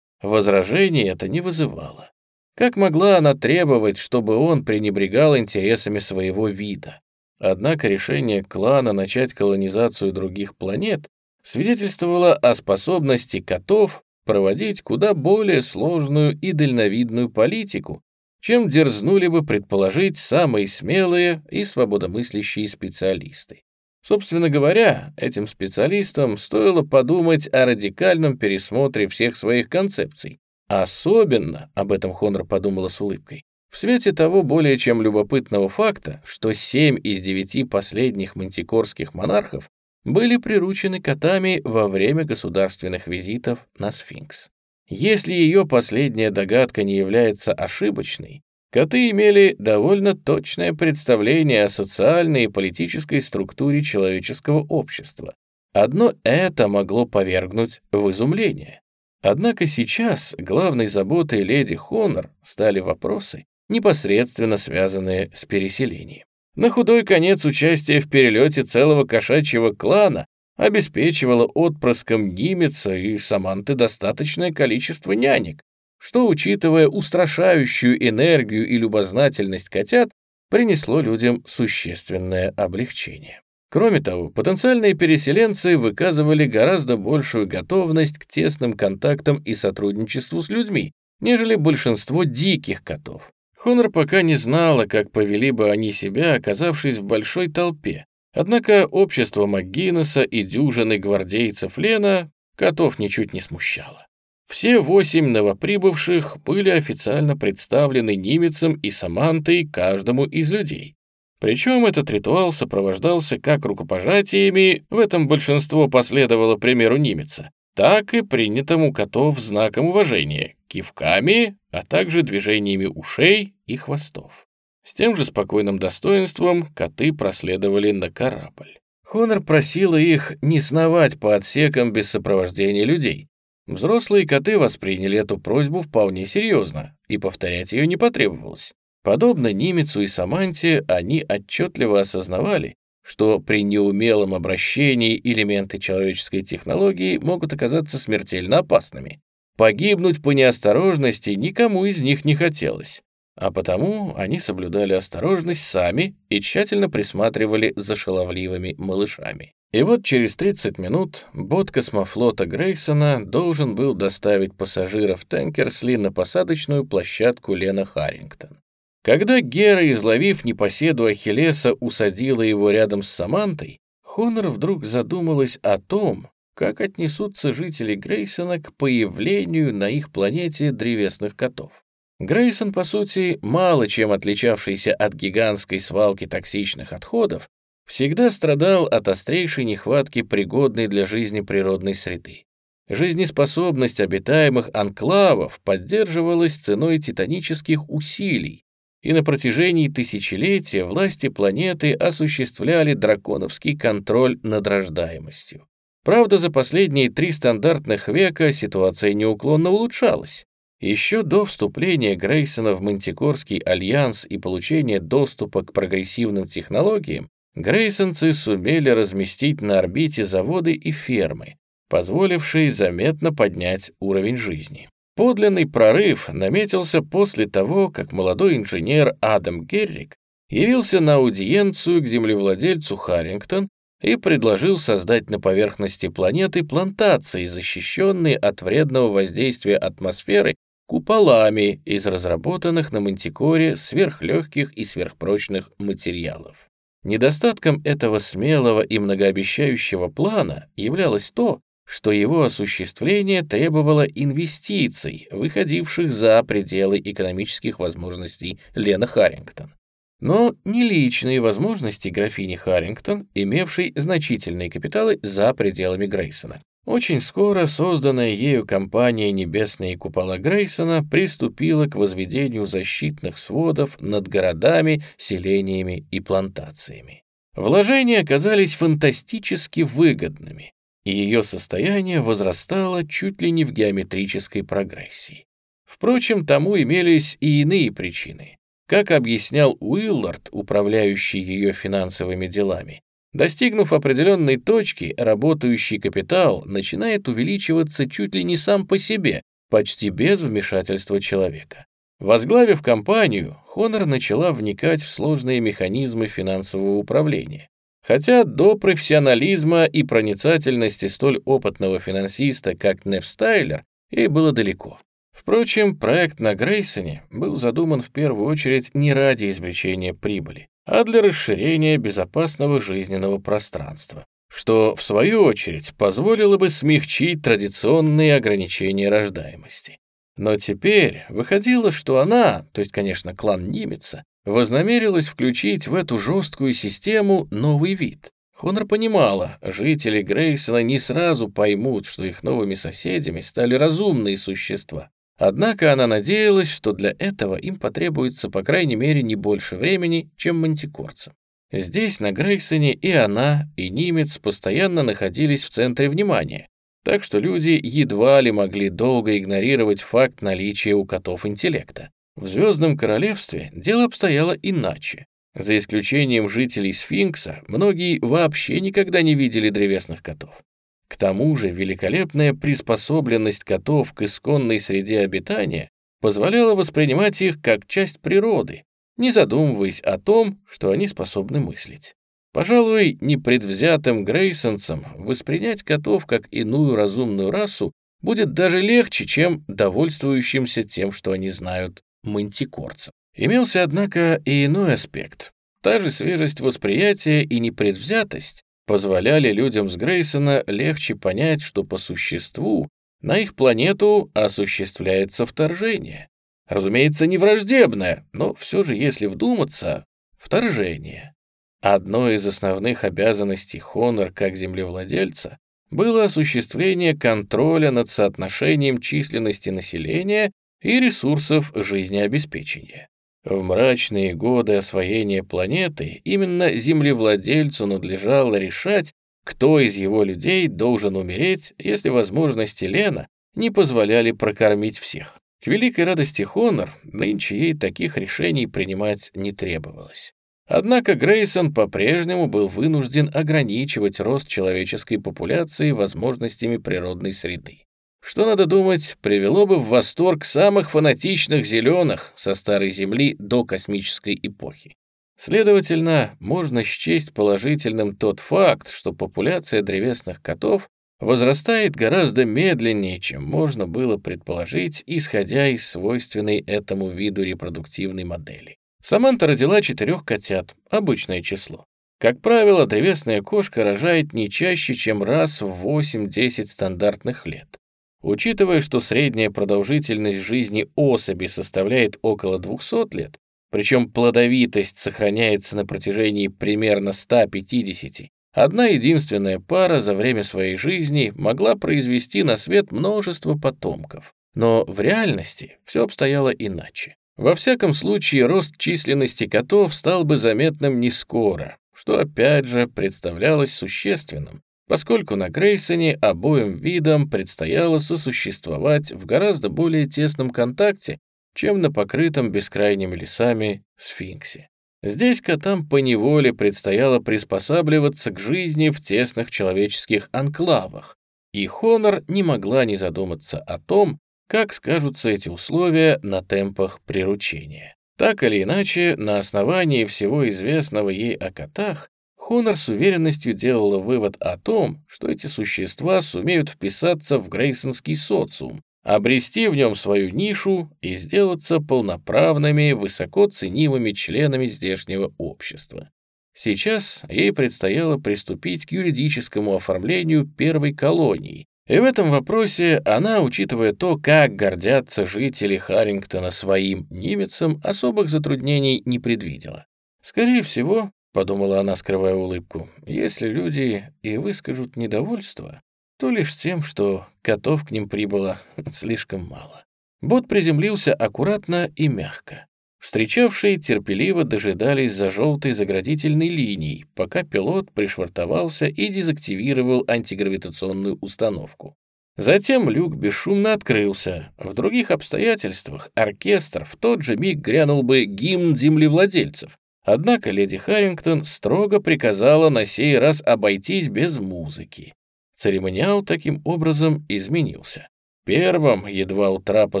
Возражений это не вызывало. Как могла она требовать, чтобы он пренебрегал интересами своего вида? Однако решение клана начать колонизацию других планет свидетельствовало о способности котов проводить куда более сложную и дальновидную политику, чем дерзнули бы предположить самые смелые и свободомыслящие специалисты. Собственно говоря, этим специалистам стоило подумать о радикальном пересмотре всех своих концепций, Особенно, об этом Хонор подумала с улыбкой, в свете того более чем любопытного факта, что семь из девяти последних мантикорских монархов были приручены котами во время государственных визитов на сфинкс. Если ее последняя догадка не является ошибочной, коты имели довольно точное представление о социальной и политической структуре человеческого общества. Одно это могло повергнуть в изумление. Однако сейчас главной заботой леди Хонор стали вопросы, непосредственно связанные с переселением. На худой конец участие в перелете целого кошачьего клана обеспечивало отпрыском Нимеца и Саманты достаточное количество нянек, что, учитывая устрашающую энергию и любознательность котят, принесло людям существенное облегчение. Кроме того, потенциальные переселенцы выказывали гораздо большую готовность к тесным контактам и сотрудничеству с людьми, нежели большинство диких котов. Хонор пока не знала, как повели бы они себя, оказавшись в большой толпе. Однако общество МакГиннесса и дюжины гвардейцев Лена котов ничуть не смущало. Все восемь новоприбывших были официально представлены Нимецем и Самантой каждому из людей. Причем этот ритуал сопровождался как рукопожатиями, в этом большинство последовало примеру немеца, так и принятым у котов знаком уважения, кивками, а также движениями ушей и хвостов. С тем же спокойным достоинством коты проследовали на корабль. Хонор просила их не сновать по отсекам без сопровождения людей. Взрослые коты восприняли эту просьбу вполне серьезно, и повторять ее не потребовалось. Подобно Нимецу и Саманте, они отчетливо осознавали, что при неумелом обращении элементы человеческой технологии могут оказаться смертельно опасными. Погибнуть по неосторожности никому из них не хотелось, а потому они соблюдали осторожность сами и тщательно присматривали за шаловливыми малышами. И вот через 30 минут бот космофлота Грейсона должен был доставить пассажиров Тенкерсли на посадочную площадку Лена Харрингтон. Когда Гера, изловив непоседу Ахиллеса, усадила его рядом с Самантой, Хонор вдруг задумалась о том, как отнесутся жители Грейсона к появлению на их планете древесных котов. Грейсон, по сути, мало чем отличавшийся от гигантской свалки токсичных отходов, всегда страдал от острейшей нехватки пригодной для жизни природной среды. Жизнеспособность обитаемых анклавов поддерживалась ценой титанических усилий, и на протяжении тысячелетия власти планеты осуществляли драконовский контроль над рождаемостью. Правда, за последние три стандартных века ситуация неуклонно улучшалась. Еще до вступления Грейсона в Мантикорский альянс и получения доступа к прогрессивным технологиям, грейсонцы сумели разместить на орбите заводы и фермы, позволившие заметно поднять уровень жизни. Подлинный прорыв наметился после того, как молодой инженер Адам Геррик явился на аудиенцию к землевладельцу Харрингтон и предложил создать на поверхности планеты плантации, защищенные от вредного воздействия атмосферы куполами из разработанных на Мантикоре сверхлегких и сверхпрочных материалов. Недостатком этого смелого и многообещающего плана являлось то, что его осуществление требовало инвестиций, выходивших за пределы экономических возможностей Лена Харрингтон. Но не личные возможности графини Харрингтон, имевшей значительные капиталы за пределами Грейсона. Очень скоро созданная ею компания «Небесные купола Грейсона» приступила к возведению защитных сводов над городами, селениями и плантациями. Вложения оказались фантастически выгодными, и ее состояние возрастало чуть ли не в геометрической прогрессии. Впрочем, тому имелись и иные причины. Как объяснял Уиллард, управляющий ее финансовыми делами, достигнув определенной точки, работающий капитал начинает увеличиваться чуть ли не сам по себе, почти без вмешательства человека. Возглавив компанию, Хонор начала вникать в сложные механизмы финансового управления. Хотя до профессионализма и проницательности столь опытного финансиста, как Нев Стайлер, ей было далеко. Впрочем, проект на Грейсоне был задуман в первую очередь не ради извлечения прибыли, а для расширения безопасного жизненного пространства, что, в свою очередь, позволило бы смягчить традиционные ограничения рождаемости. Но теперь выходило, что она, то есть, конечно, клан Нимеца, вознамерилась включить в эту жесткую систему новый вид. Хонор понимала, жители Грейсона не сразу поймут, что их новыми соседями стали разумные существа, Однако она надеялась, что для этого им потребуется по крайней мере не больше времени, чем мантикорцам. Здесь, на Грейсоне, и она, и Нимец постоянно находились в центре внимания, так что люди едва ли могли долго игнорировать факт наличия у котов интеллекта. В Звездном Королевстве дело обстояло иначе. За исключением жителей Сфинкса, многие вообще никогда не видели древесных котов. К тому же великолепная приспособленность котов к исконной среде обитания позволяла воспринимать их как часть природы, не задумываясь о том, что они способны мыслить. Пожалуй, непредвзятым грейсонцам воспринять котов как иную разумную расу будет даже легче, чем довольствующимся тем, что они знают, мантикорцам. Имелся, однако, и иной аспект. Та же свежесть восприятия и непредвзятость позволяли людям с Грейсона легче понять, что по существу на их планету осуществляется вторжение. Разумеется, не враждебное, но все же, если вдуматься, вторжение. Одной из основных обязанностей Хонор как землевладельца было осуществление контроля над соотношением численности населения и ресурсов жизнеобеспечения. В мрачные годы освоения планеты именно землевладельцу надлежало решать, кто из его людей должен умереть, если возможности Лена не позволяли прокормить всех. К великой радости Хонор нынче ей таких решений принимать не требовалось. Однако Грейсон по-прежнему был вынужден ограничивать рост человеческой популяции возможностями природной среды что, надо думать, привело бы в восторг самых фанатичных зеленых со Старой Земли до космической эпохи. Следовательно, можно счесть положительным тот факт, что популяция древесных котов возрастает гораздо медленнее, чем можно было предположить, исходя из свойственной этому виду репродуктивной модели. Саманта родила четырех котят, обычное число. Как правило, древесная кошка рожает не чаще, чем раз в 8-10 стандартных лет. Учитывая, что средняя продолжительность жизни особи составляет около 200 лет, причем плодовитость сохраняется на протяжении примерно 150, одна единственная пара за время своей жизни могла произвести на свет множество потомков. Но в реальности все обстояло иначе. Во всяком случае, рост численности котов стал бы заметным не скоро, что опять же представлялось существенным, поскольку на Грейсоне обоим видам предстояло сосуществовать в гораздо более тесном контакте, чем на покрытом бескрайними лесами сфинксе. Здесь котам поневоле предстояло приспосабливаться к жизни в тесных человеческих анклавах, и Хонор не могла не задуматься о том, как скажутся эти условия на темпах приручения. Так или иначе, на основании всего известного ей о котах, Хонор с уверенностью делала вывод о том, что эти существа сумеют вписаться в грейсонский социум, обрести в нем свою нишу и сделаться полноправными, высоко ценимыми членами здешнего общества. Сейчас ей предстояло приступить к юридическому оформлению первой колонии, и в этом вопросе она, учитывая то, как гордятся жители Харрингтона своим немецам, особых затруднений не предвидела. Скорее всего, подумала она, скрывая улыбку, если люди и выскажут недовольство, то лишь тем, что котов к ним прибыло слишком мало. Бот приземлился аккуратно и мягко. Встречавшие терпеливо дожидались за желтой заградительной линией, пока пилот пришвартовался и дезактивировал антигравитационную установку. Затем люк бесшумно открылся. В других обстоятельствах оркестр в тот же миг грянул бы гимн землевладельцев. Однако леди Харрингтон строго приказала на сей раз обойтись без музыки. Церемониал таким образом изменился. Первым, едва у трапа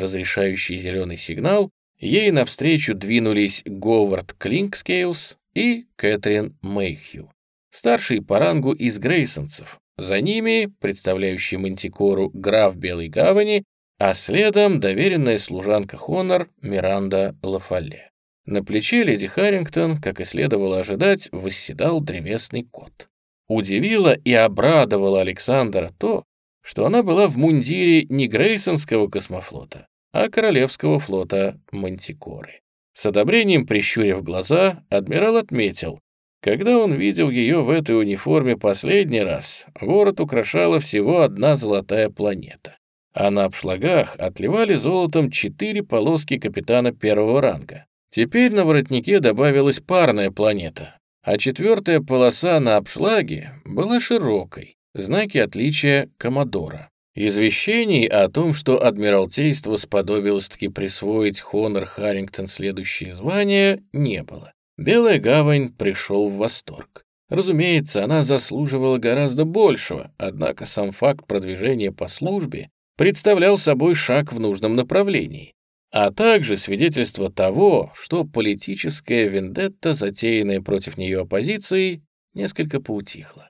разрешающий зеленый сигнал, ей навстречу двинулись Говард Клинкскейлс и Кэтрин Мэйхью, старший по рангу из грейсонцев. За ними, представляющий мантикору граф Белой Гавани, а следом доверенная служанка Хонор Миранда Лафале. На плече леди Харрингтон, как и следовало ожидать, восседал древесный кот. Удивило и обрадовало Александра то, что она была в мундире не Грейсонского космофлота, а Королевского флота Мантикоры. С одобрением прищурив глаза, адмирал отметил, когда он видел ее в этой униформе последний раз, город украшала всего одна золотая планета, а на обшлагах отливали золотом четыре полоски капитана первого ранга. Теперь на воротнике добавилась парная планета, а четвертая полоса на обшлаге была широкой, знаки отличия Комодора. Извещений о том, что Адмиралтейство сподобилось-таки присвоить Хонор Харрингтон следующее звание, не было. Белая гавань пришел в восторг. Разумеется, она заслуживала гораздо большего, однако сам факт продвижения по службе представлял собой шаг в нужном направлении а также свидетельство того, что политическая вендетта, затеянная против нее оппозицией, несколько поутихла.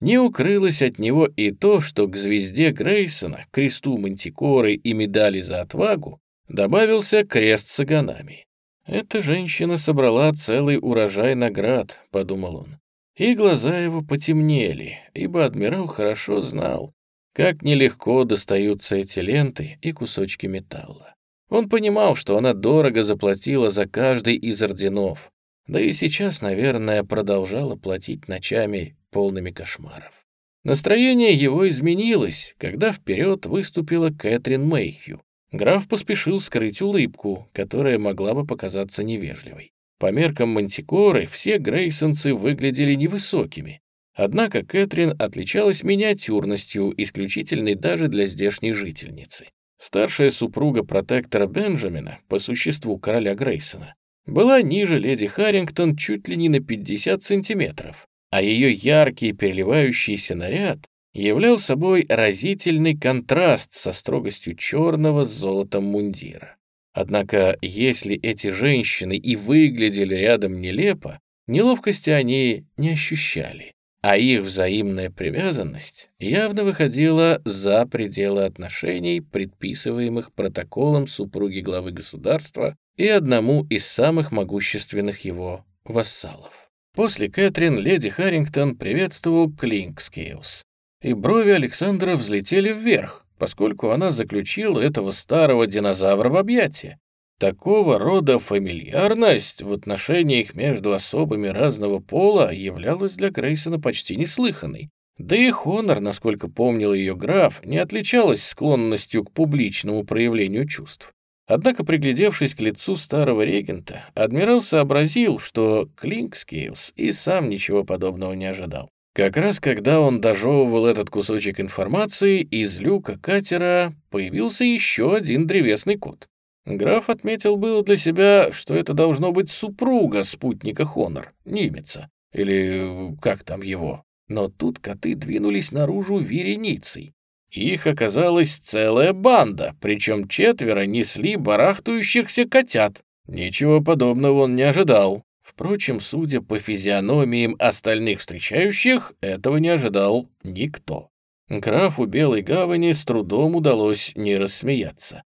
Не укрылось от него и то, что к звезде Грейсона, кресту Мантикоры и медали за отвагу добавился крест с оганами. «Эта женщина собрала целый урожай наград», — подумал он. И глаза его потемнели, ибо адмирал хорошо знал, как нелегко достаются эти ленты и кусочки металла. Он понимал, что она дорого заплатила за каждый из орденов, да и сейчас, наверное, продолжала платить ночами полными кошмаров. Настроение его изменилось, когда вперед выступила Кэтрин Мэйхью. Граф поспешил скрыть улыбку, которая могла бы показаться невежливой. По меркам Мантикоры все грейсонцы выглядели невысокими, однако Кэтрин отличалась миниатюрностью, исключительной даже для здешней жительницы. Старшая супруга протектора Бенджамина, по существу короля Грейсона, была ниже леди Харрингтон чуть ли не на 50 сантиметров, а ее яркий переливающийся наряд являл собой разительный контраст со строгостью черного с золотом мундира. Однако, если эти женщины и выглядели рядом нелепо, неловкости они не ощущали а их взаимная привязанность явно выходила за пределы отношений, предписываемых протоколом супруги главы государства и одному из самых могущественных его вассалов. После Кэтрин леди Харрингтон приветствовал Клинкскеус, и брови Александра взлетели вверх, поскольку она заключила этого старого динозавра в объятия. Такого рода фамильярность в отношениях между особами разного пола являлась для Грейсона почти неслыханной. Да и Хонор, насколько помнил ее граф, не отличалась склонностью к публичному проявлению чувств. Однако, приглядевшись к лицу старого регента, адмирал сообразил, что Клинкскейлс и сам ничего подобного не ожидал. Как раз когда он дожевывал этот кусочек информации, из люка катера появился еще один древесный кот. Граф отметил было для себя, что это должно быть супруга спутника Хонор, немеца, или как там его. Но тут коты двинулись наружу вереницей. Их оказалась целая банда, причем четверо несли барахтающихся котят. Ничего подобного он не ожидал. Впрочем, судя по физиономиям остальных встречающих, этого не ожидал никто. Графу Белой Гавани с трудом удалось не рассмеяться.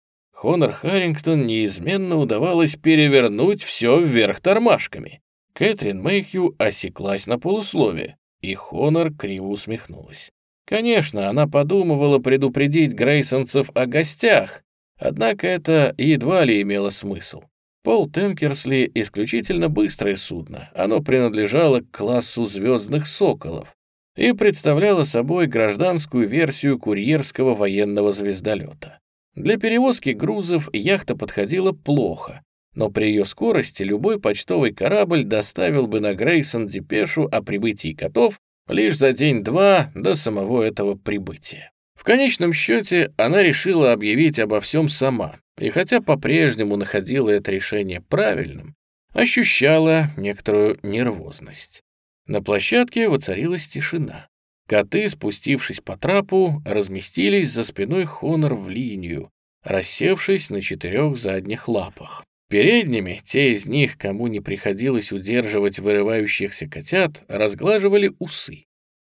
Хонор Харрингтон неизменно удавалось перевернуть все вверх тормашками. Кэтрин Мэйхью осеклась на полуслове, и Хонор криво усмехнулась. Конечно, она подумывала предупредить грейсонцев о гостях, однако это едва ли имело смысл. Пол Тенкерсли — исключительно быстрое судно, оно принадлежало к классу звездных соколов, и представляла собой гражданскую версию курьерского военного звездолета. Для перевозки грузов яхта подходила плохо, но при ее скорости любой почтовый корабль доставил бы на Грейсон депешу о прибытии котов лишь за день-два до самого этого прибытия. В конечном счете она решила объявить обо всем сама, и хотя по-прежнему находила это решение правильным, ощущала некоторую нервозность. На площадке воцарилась тишина. Коты, спустившись по трапу, разместились за спиной Хонор в линию, рассевшись на четырех задних лапах. Передними те из них, кому не приходилось удерживать вырывающихся котят, разглаживали усы.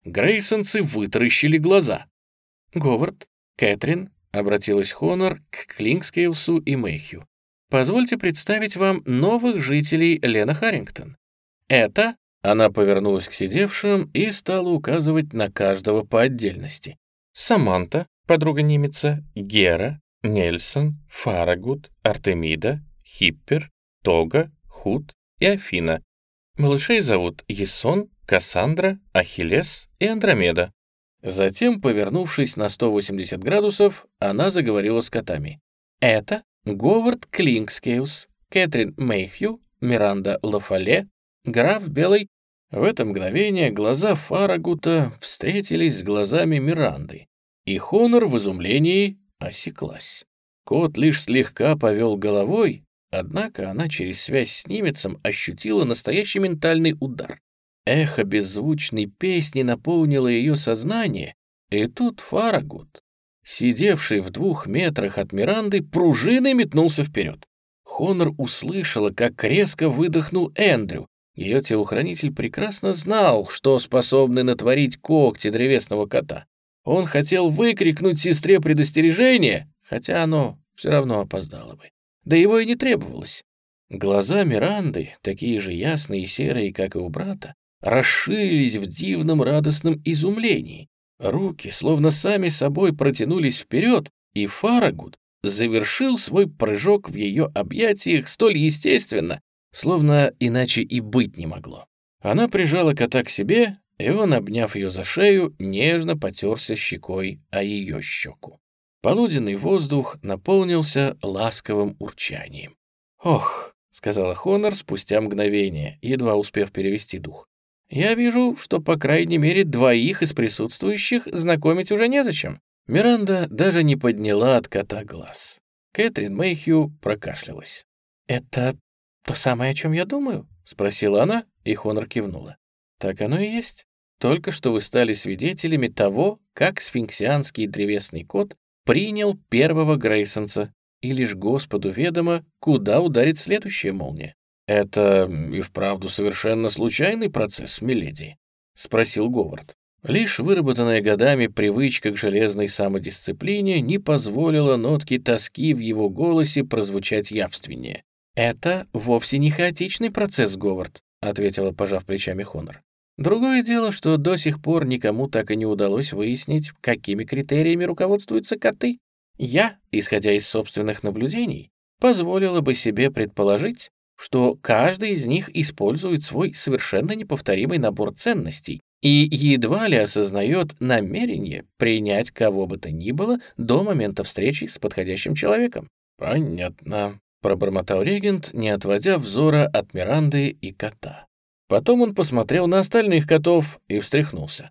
Грейсонцы вытаращили глаза. «Говард, Кэтрин», — обратилась Хонор к Клинкскеусу и Мэйхью. «Позвольте представить вам новых жителей Лена Харрингтон. Это...» — она повернулась к сидевшим и стала указывать на каждого по отдельности. «Саманта, подруга немеца, Гера, Нельсон, Фарагут, Артемида, Хиппер, Тога, Худ и Афина. Малышей зовут Есон, Кассандра, Ахиллес и Андромеда. Затем, повернувшись на 180 градусов, она заговорила с котами. Это Говард Клинкскеус, Кэтрин Мейхью, Миранда Лафале, граф Белый. В это мгновение глаза Фарагута встретились с глазами Миранды, и Хонор в изумлении осеклась. Кот лишь слегка повел головой, однако она через связь с немецем ощутила настоящий ментальный удар. Эхо беззвучной песни наполнило ее сознание, и тут Фарагут, сидевший в двух метрах от Миранды, пружиной метнулся вперед. Хонор услышала, как резко выдохнул Эндрю. Ее телохранитель прекрасно знал, что способны натворить когти древесного кота. Он хотел выкрикнуть сестре предостережение, хотя оно все равно опоздало бы. Да его и не требовалось. Глаза Миранды, такие же ясные и серые, как и у брата, расширились в дивном радостном изумлении. Руки словно сами собой протянулись вперед, и Фарагут завершил свой прыжок в ее объятиях столь естественно, словно иначе и быть не могло. Она прижала кота к себе, и он, обняв ее за шею, нежно потерся щекой о ее щеку. Полуденный воздух наполнился ласковым урчанием. «Ох», — сказала Хонор спустя мгновение, едва успев перевести дух, «Я вижу, что, по крайней мере, двоих из присутствующих знакомить уже незачем». Миранда даже не подняла от кота глаз. Кэтрин Мэйхью прокашлялась. «Это то самое, о чем я думаю?» — спросила она, и Хонор кивнула. «Так оно и есть. Только что вы стали свидетелями того, как сфинксианский древесный кот принял первого Грейсонса, и лишь Господу ведомо, куда ударит следующая молния. «Это и вправду совершенно случайный процесс, миледи?» — спросил Говард. Лишь выработанная годами привычка к железной самодисциплине не позволила нотке тоски в его голосе прозвучать явственнее. «Это вовсе не хаотичный процесс, Говард», — ответила, пожав плечами Хонор. «Другое дело, что до сих пор никому так и не удалось выяснить, какими критериями руководствуются коты. Я, исходя из собственных наблюдений, позволила бы себе предположить, что каждый из них использует свой совершенно неповторимый набор ценностей и едва ли осознает намерение принять кого бы то ни было до момента встречи с подходящим человеком. «Понятно», — пробормотал регент, не отводя взора от Миранды и кота. Потом он посмотрел на остальных котов и встряхнулся.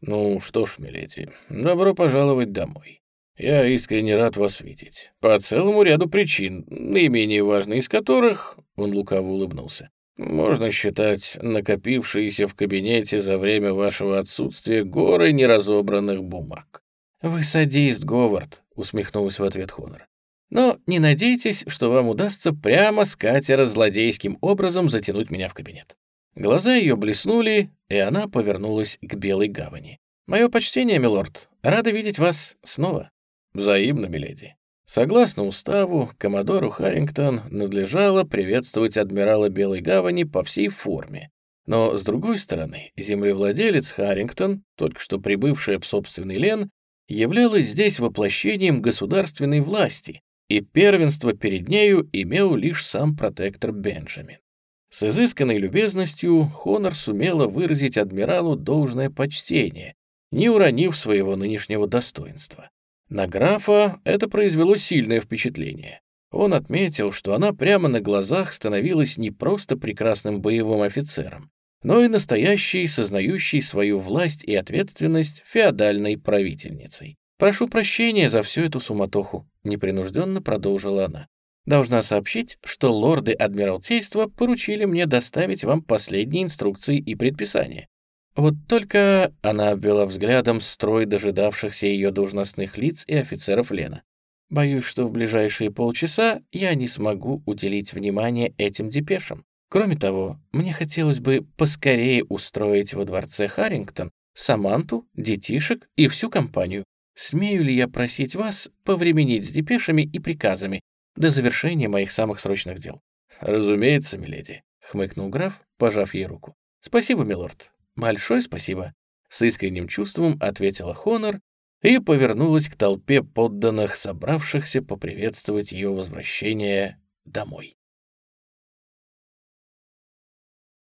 «Ну что ж, миледи, добро пожаловать домой. Я искренне рад вас видеть. По целому ряду причин, наименее важной из которых, он лукаво улыбнулся, можно считать накопившиеся в кабинете за время вашего отсутствия горы неразобранных бумаг. «Вы садист, Говард», — усмехнулась в ответ Хонор. «Но не надейтесь, что вам удастся прямо с катера злодейским образом затянуть меня в кабинет». Глаза ее блеснули, и она повернулась к Белой гавани. «Мое почтение, милорд. Рада видеть вас снова». «Взаимно, миледи». Согласно уставу, коммодору Харрингтон надлежало приветствовать адмирала Белой Гавани по всей форме. Но, с другой стороны, землевладелец Харрингтон, только что прибывший в собственный Лен, являлась здесь воплощением государственной власти, и первенство перед нею имел лишь сам протектор Бенджамин. С изысканной любезностью Хонор сумела выразить адмиралу должное почтение, не уронив своего нынешнего достоинства. На графа это произвело сильное впечатление. Он отметил, что она прямо на глазах становилась не просто прекрасным боевым офицером, но и настоящей, сознающей свою власть и ответственность феодальной правительницей. «Прошу прощения за всю эту суматоху», — непринужденно продолжила она. «Должна сообщить, что лорды Адмиралтейства поручили мне доставить вам последние инструкции и предписания. Вот только она обвела взглядом строй дожидавшихся ее должностных лиц и офицеров Лена. Боюсь, что в ближайшие полчаса я не смогу уделить внимание этим депешам. Кроме того, мне хотелось бы поскорее устроить во дворце Харрингтон Саманту, детишек и всю компанию. Смею ли я просить вас повременить с депешами и приказами до завершения моих самых срочных дел?» «Разумеется, миледи», — хмыкнул граф, пожав ей руку. «Спасибо, милорд. Большое спасибо», — с искренним чувством ответила Хонор и повернулась к толпе подданных, собравшихся поприветствовать ее возвращение домой.